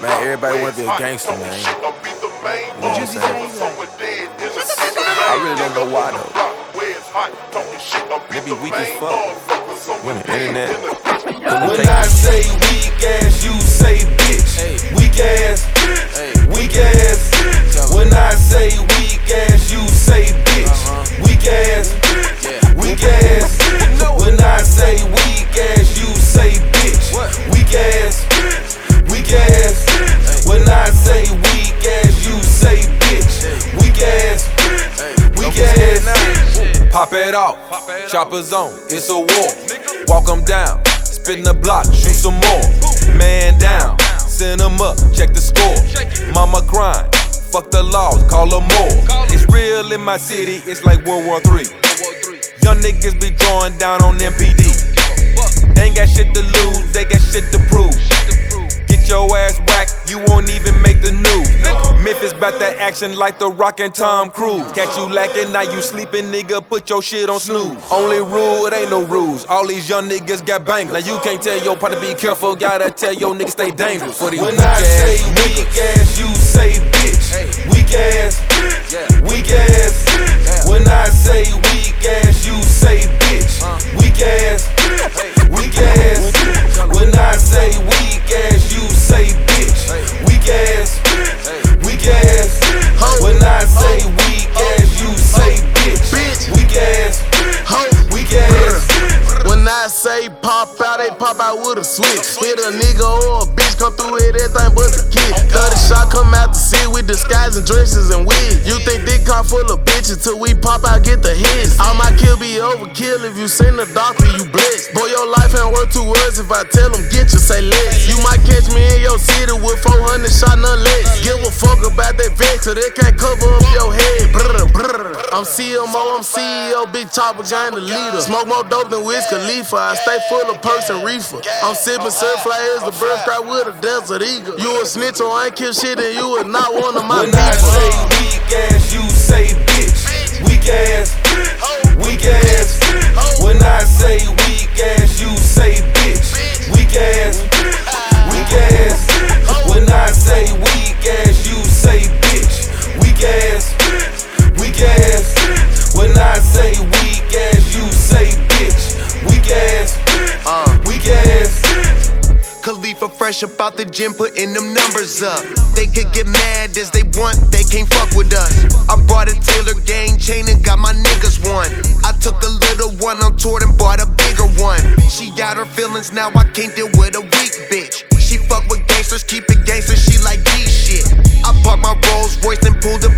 Man, everybody wanna be a gangster, man. You know what I'm saying? I really don't know why though. They be weak as fuck. When the internet. When I say weak ass, you say bitch. Weak ass, Pop it off, choppers on, it's a war. Walk 'em down, spin the block, shoot some more. Man down, send 'em up, check the score. Mama crying, fuck the laws, call 'em more. It's real in my city, it's like World War III. Young niggas be drawing down on MPD. They ain't got shit to lose, they got shit to prove. Your ass whacked, you won't even make the news. Memphis bout that action like the Rock and Tom Cruise. Catch you lacking, now you sleeping, nigga. Put your shit on snooze. Only rule, it ain't no rules. All these young niggas got banged. Now you can't tell your partner be careful, gotta tell your niggas stay dangerous. For these When I say weak ass, you say bitch. Weak ass, I say pop out, they pop out with a switch. Hit a nigga or a bitch, come through with everything but the kid. Cut a shot, come out the city with disguising dresses and wigs. You think this car full of bitches till we pop out, get the hits. All my kill be overkill if you send the doctor, you blessed. Boy, your life ain't worth two words if I tell them get you, say less. You might catch me in your city with 400 shot, none less. Give a fuck about that vex, so they can't cover up your head. Brr. I'm CMO, I'm CEO, big chopper, gang the leader. Smoke more dope than Wiz Khalifa. I stay full of perks and reefer. I'm sipping as the cry with a desert eagle. You a snitch or I ain't kill shit and you are not one of my people. Fresh about the gym, putting them numbers up. They could get mad as they want, they can't fuck with us. I brought a Taylor gang chain and got my niggas one. I took the little one on tour and bought a bigger one. She got her feelings now, I can't deal with a weak bitch. She fuck with gangsters, keep it gangster, she like G shit. I parked my Rolls Royce and pulled up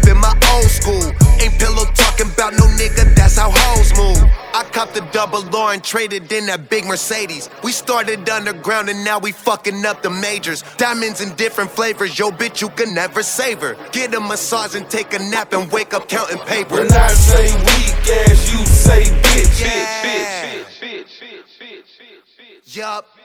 Copped the double R and traded in that big Mercedes. We started underground and now we fucking up the majors. Diamonds in different flavors, yo bitch, you can never save her. Get a massage and take a nap and wake up counting paper. When I say weak ass, you say bitch, yeah. bitch, bitch, bitch, bitch, bitch, bitch, bitch. Yup.